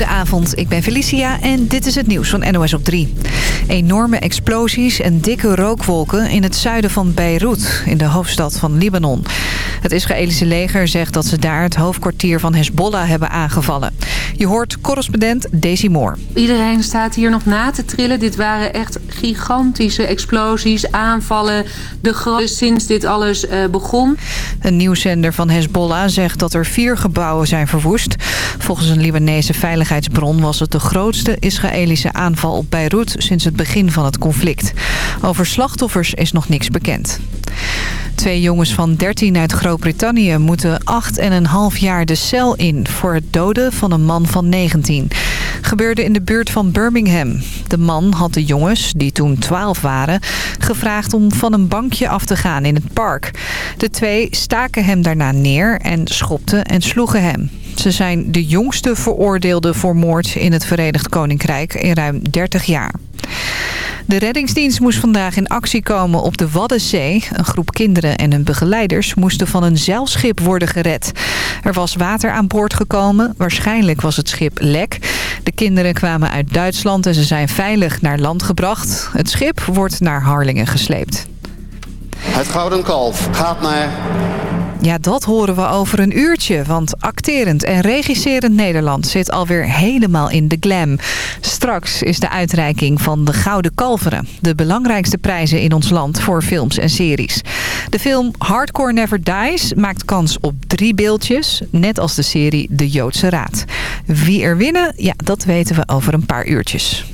Goedenavond, ik ben Felicia en dit is het nieuws van NOS op 3. Enorme explosies en dikke rookwolken in het zuiden van Beirut, in de hoofdstad van Libanon. Het Israëlische leger zegt dat ze daar het hoofdkwartier van Hezbollah hebben aangevallen. Je hoort correspondent Daisy Moore. Iedereen staat hier nog na te trillen. Dit waren echt gigantische explosies, aanvallen. De grootste sinds dit alles uh, begon. Een nieuwszender van Hezbollah zegt dat er vier gebouwen zijn verwoest. Volgens een Libanese veiligheidsbron was het de grootste Israëlische aanval op Beirut sinds het begin van het conflict. Over slachtoffers is nog niks bekend. Twee jongens van 13 uit Groot-Brittannië moeten 8,5 jaar de cel in... voor het doden van een man van 19. Gebeurde in de buurt van Birmingham. De man had de jongens, die toen 12 waren... gevraagd om van een bankje af te gaan in het park. De twee staken hem daarna neer en schopten en sloegen hem. Ze zijn de jongste veroordeelde voor moord in het Verenigd Koninkrijk in ruim 30 jaar. De reddingsdienst moest vandaag in actie komen op de Waddenzee. Een groep kinderen en hun begeleiders moesten van een zeilschip worden gered. Er was water aan boord gekomen. Waarschijnlijk was het schip lek. De kinderen kwamen uit Duitsland en ze zijn veilig naar land gebracht. Het schip wordt naar Harlingen gesleept. Het Gouden Kalf gaat naar ja, dat horen we over een uurtje. Want acterend en regisserend Nederland zit alweer helemaal in de glam. Straks is de uitreiking van de Gouden Kalveren. De belangrijkste prijzen in ons land voor films en series. De film Hardcore Never Dies maakt kans op drie beeldjes. Net als de serie De Joodse Raad. Wie er winnen, ja, dat weten we over een paar uurtjes.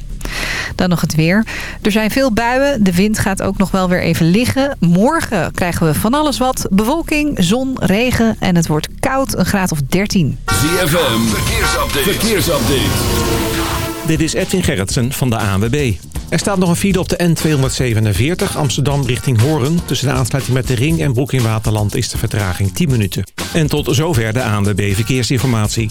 Dan nog het weer. Er zijn veel buien. De wind gaat ook nog wel weer even liggen. Morgen krijgen we van alles wat. Bewolking, zon, regen en het wordt koud. Een graad of 13. ZFM, verkeersupdate. verkeersupdate. Dit is Edwin Gerritsen van de ANWB. Er staat nog een file op de N247 Amsterdam richting Hoorn. Tussen de aansluiting met de Ring en Broek in Waterland is de vertraging 10 minuten. En tot zover de ANWB Verkeersinformatie.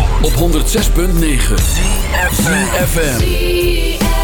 op 106.9 FM.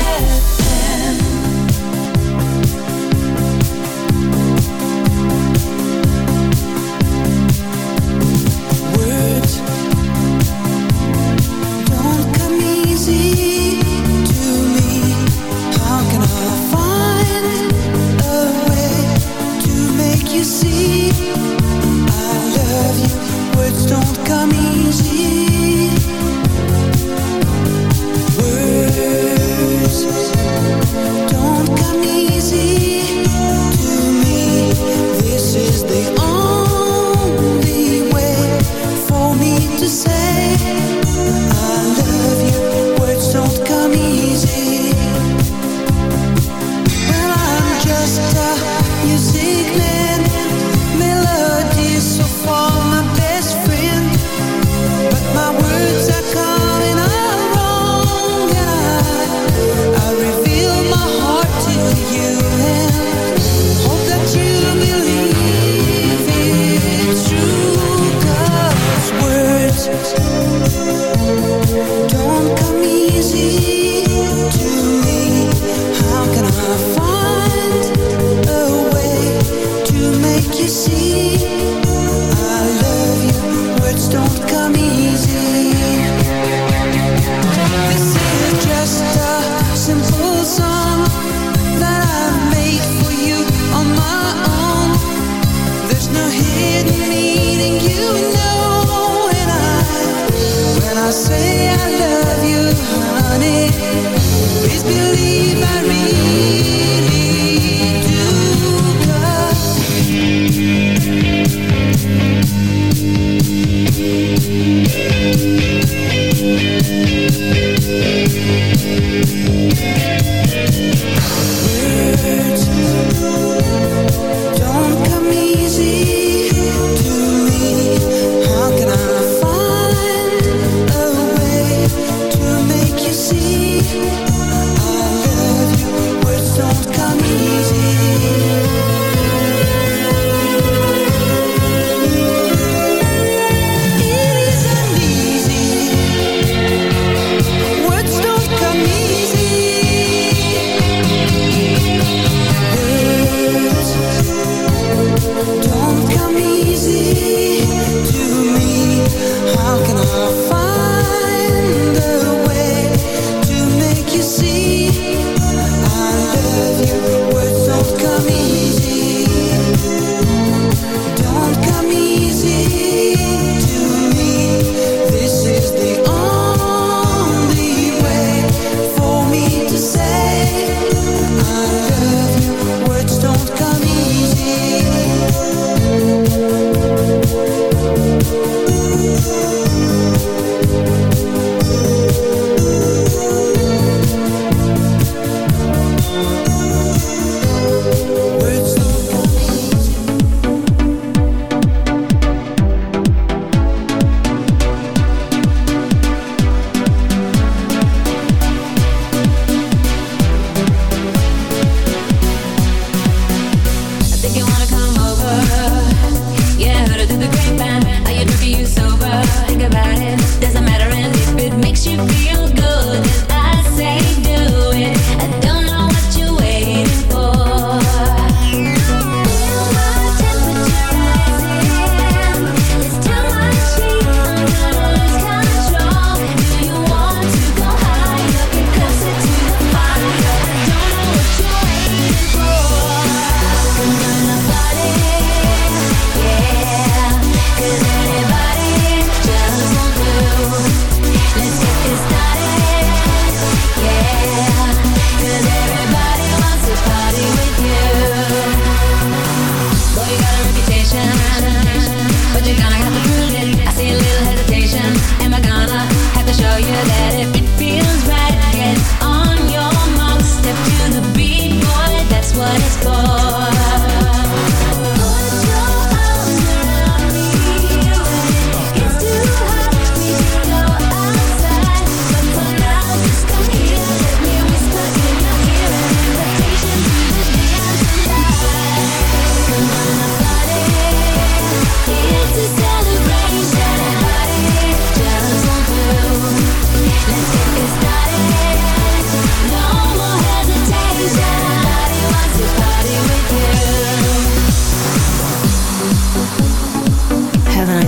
see.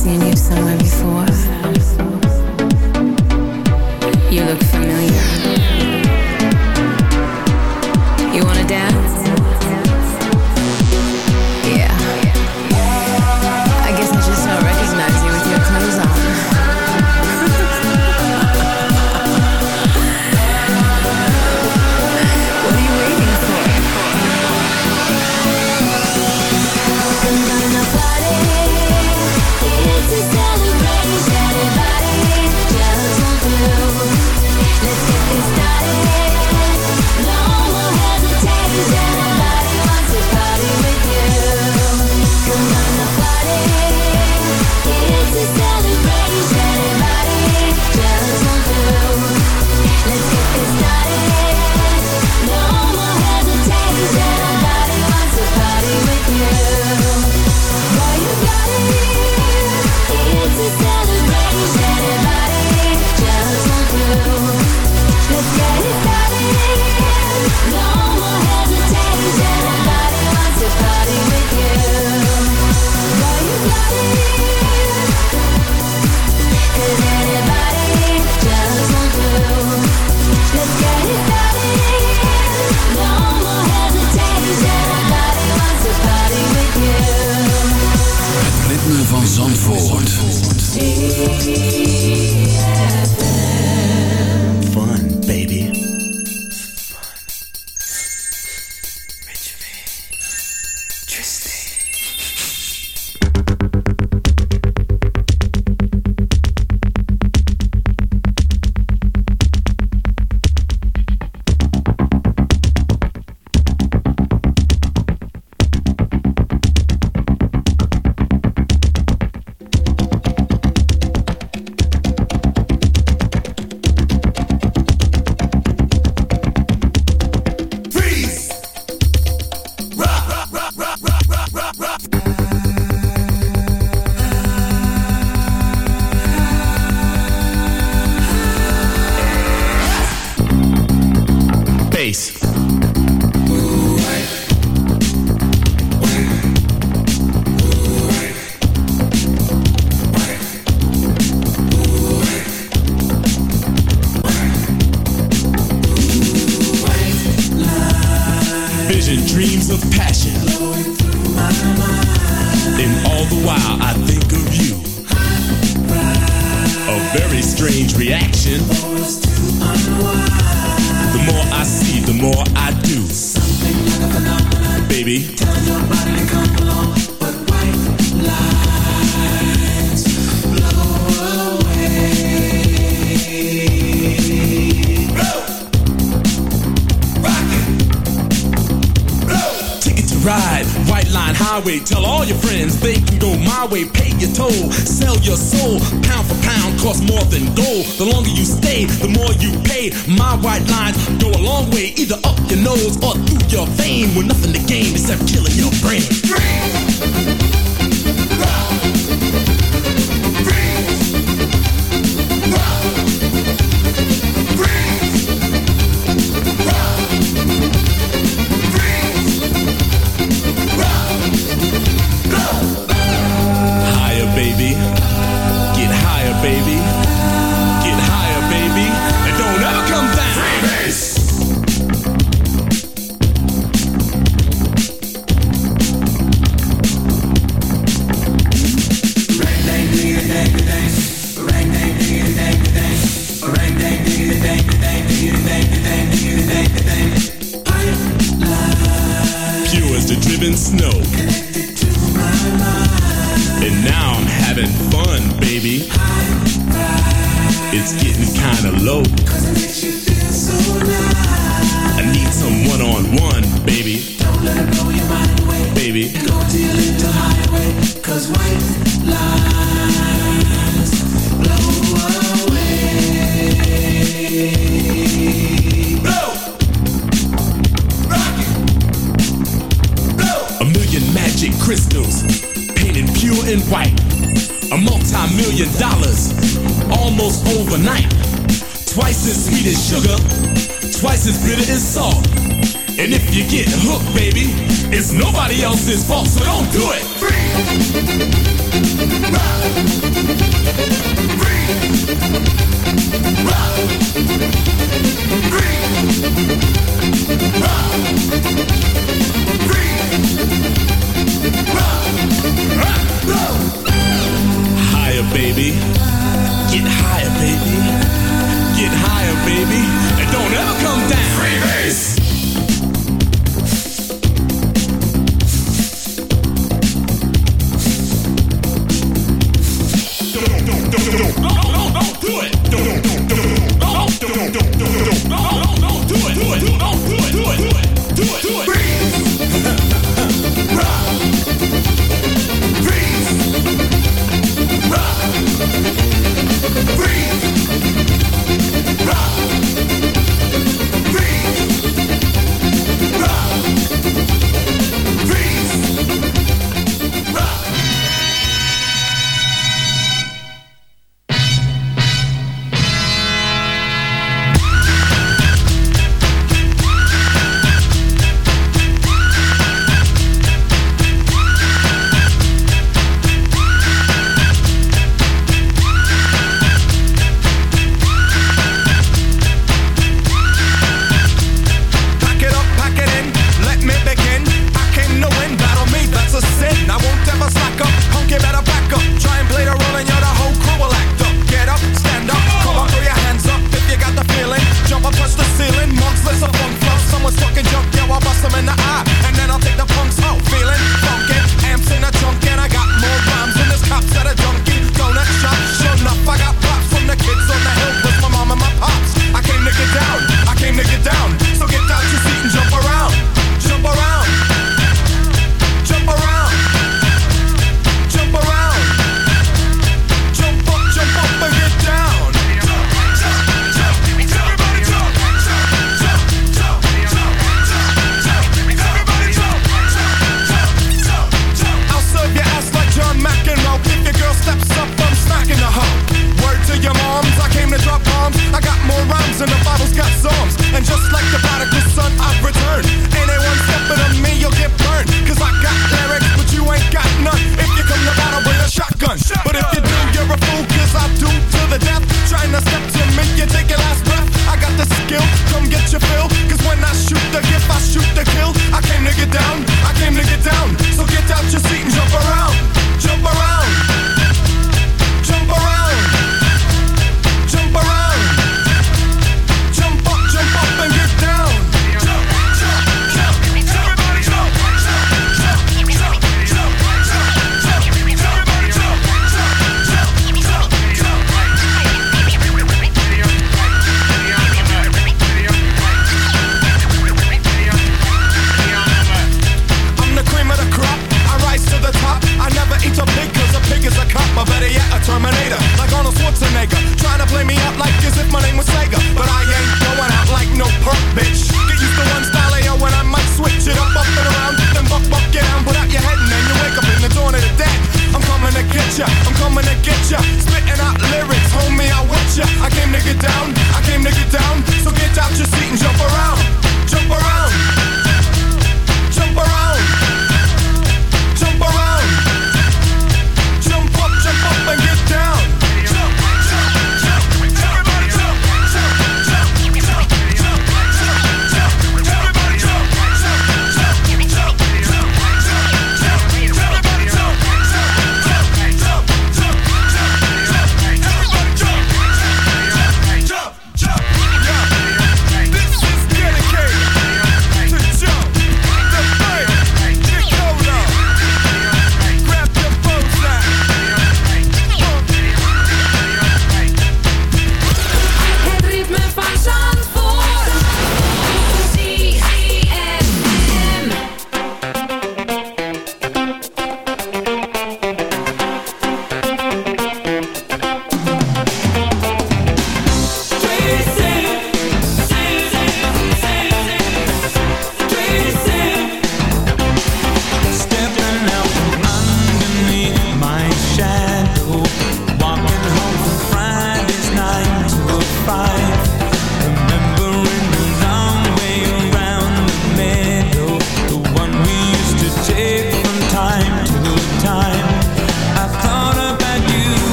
Seen you somewhere before?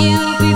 You. before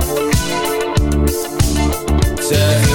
Yeah.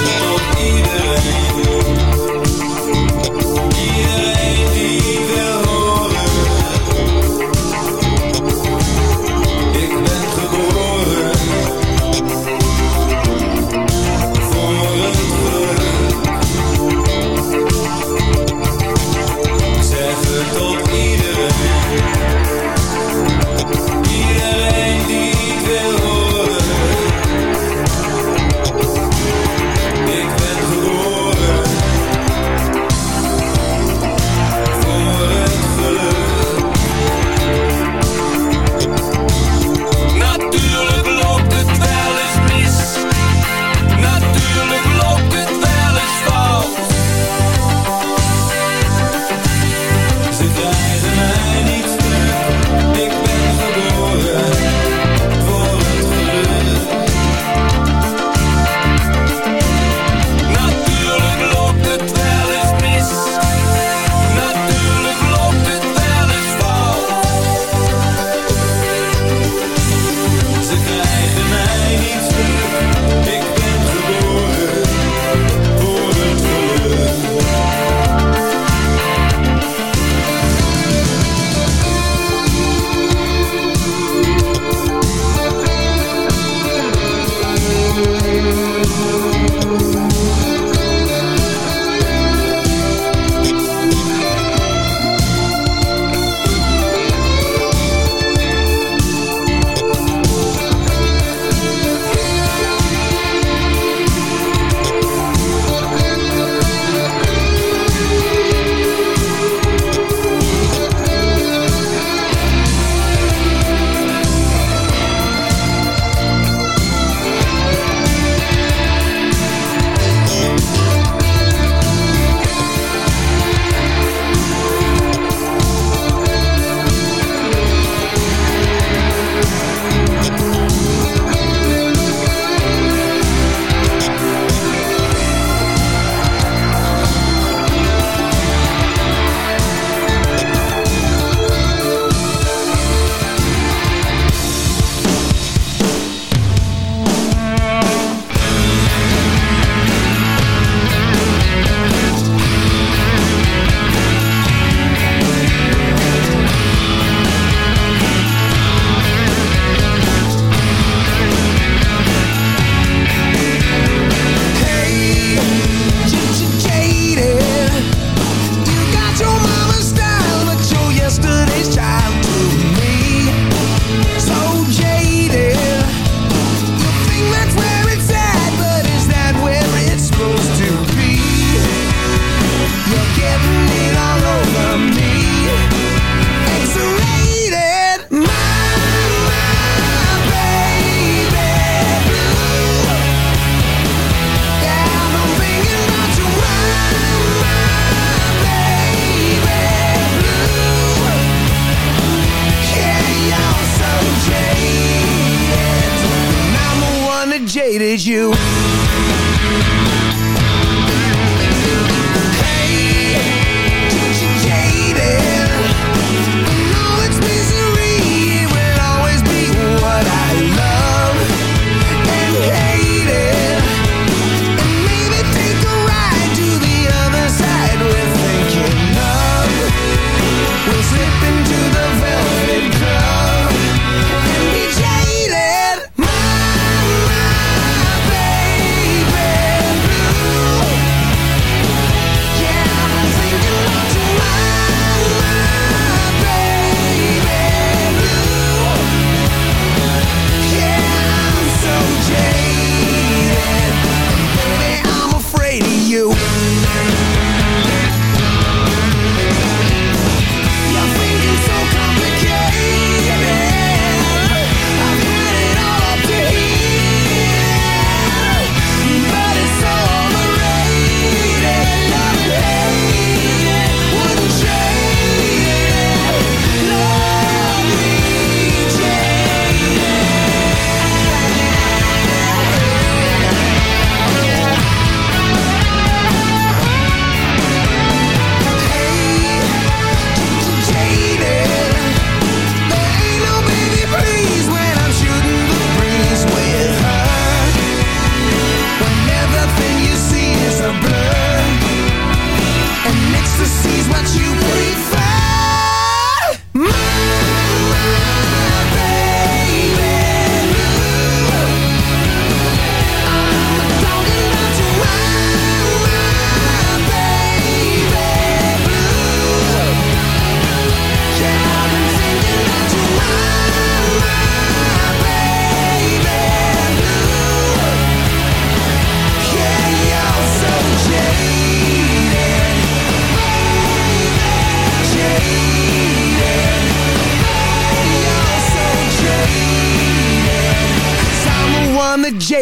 is you.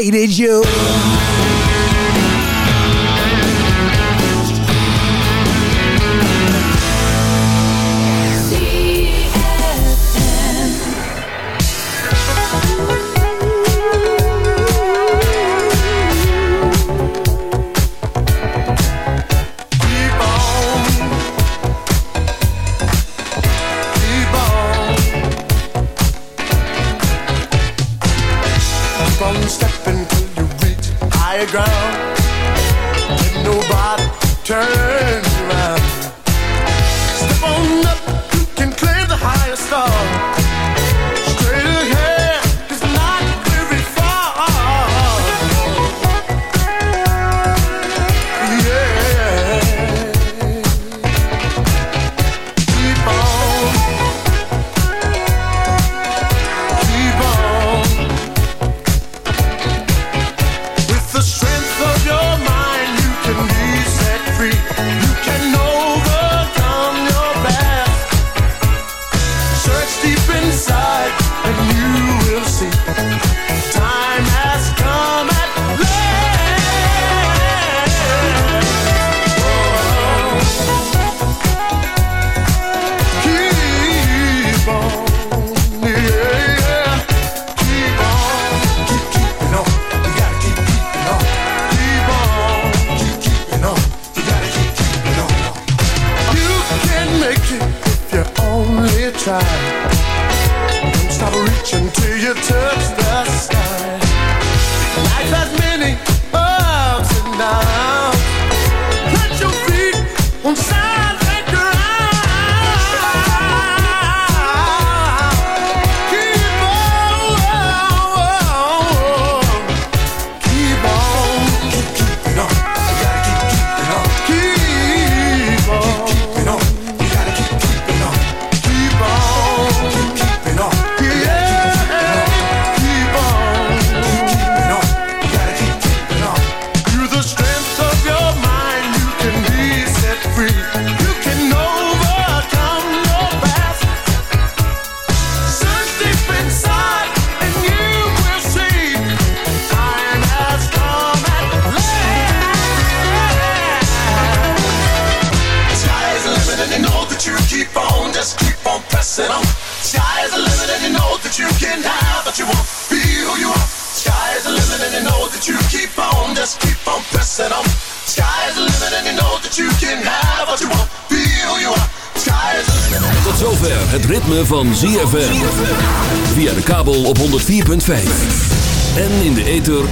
hated you